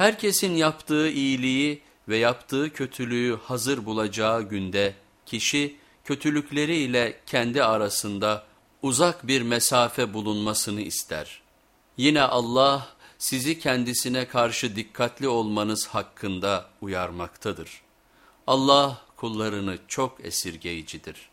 Herkesin yaptığı iyiliği ve yaptığı kötülüğü hazır bulacağı günde kişi kötülükleriyle kendi arasında uzak bir mesafe bulunmasını ister. Yine Allah sizi kendisine karşı dikkatli olmanız hakkında uyarmaktadır. Allah kullarını çok esirgeyicidir.